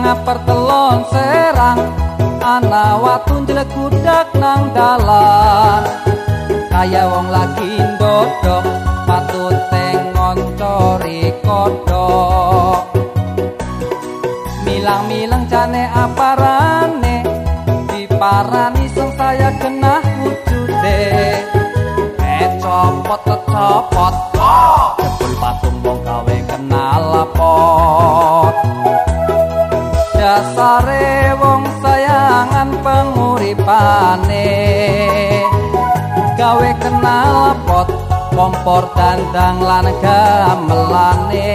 pertelon serang ana watu njlegudak nang dalan. Kaya wong lagi ndodok patut tengon cori kodok. Milang-milang jane aparane diparani sing saya genah wujude eh copot copot dasare wong sayangan penguripane. Gawe kenal pot kompor dandang lan gamelane.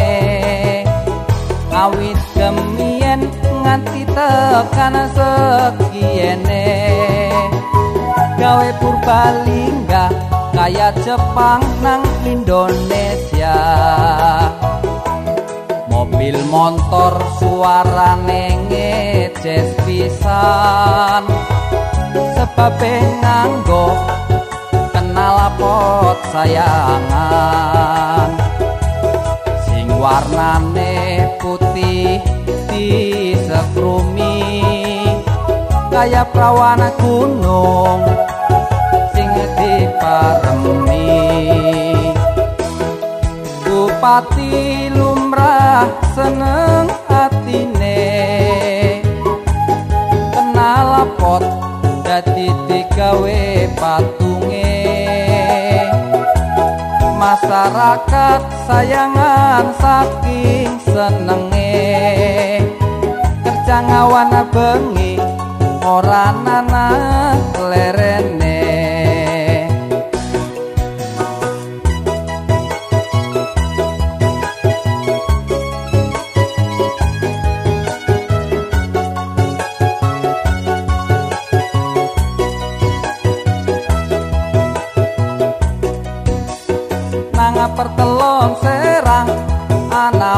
Awit gemien nganti tekan sekiyene. Gawe purbalingga kaya Jepang nang Indonesia mobil motor suarane ngeces pisan. Sebab nganggo kenal pot sayangan. Sing warnane putih di sekrumi kaya prawana gunung sing diparemi bupati lumrah seneng atine. Kenal pot dadi digawe patunge. Masyarakat sayangan saking senenge. Kerja ngawana bengi ora nana lerene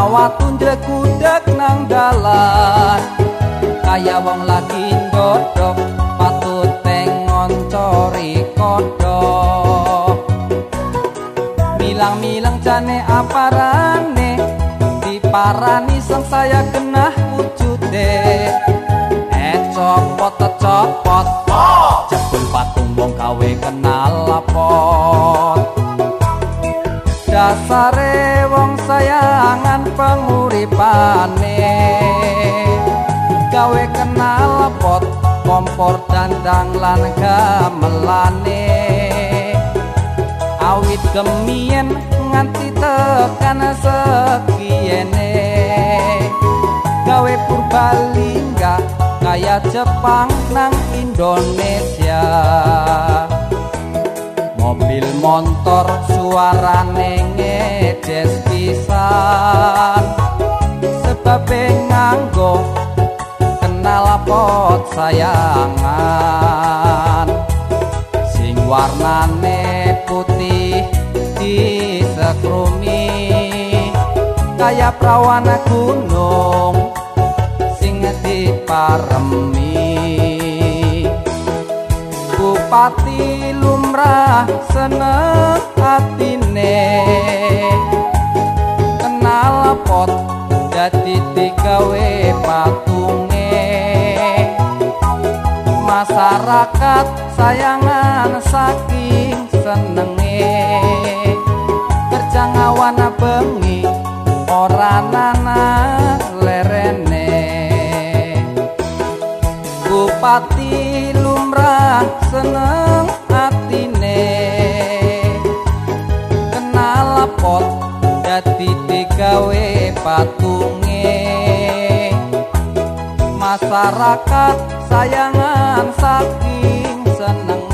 ana watu njlegudek nang dalan. Kaya wong lagi ndodok patut tengon cori kodok. Milang-milang jane aparane diparani sang saya genah dasare wong sayangan penguripane. Gawe kenal pot kompor dandang lan gamelane. Awit gemien nganti tekan sekiyene. Gawe purbalingga kaya Jepang nang Indonesia mobil motor suarane ngeces pisan. Sebab nganggo kenal pot sayangan. Sing warnane putih di sekrumi kaya prawana gunung sing diparemi bupati lumrah seneng atine. Kenal pot dadi digawe patunge. Masyarakat sayangan saking senenge bupati lumrah seneng atine. Kenal pot dadi digawe patunge. Masyarakat sayangan saking senenge